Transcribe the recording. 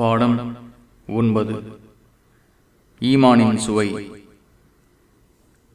பாடம் ஒன்பது. ஈமானின் சுவை.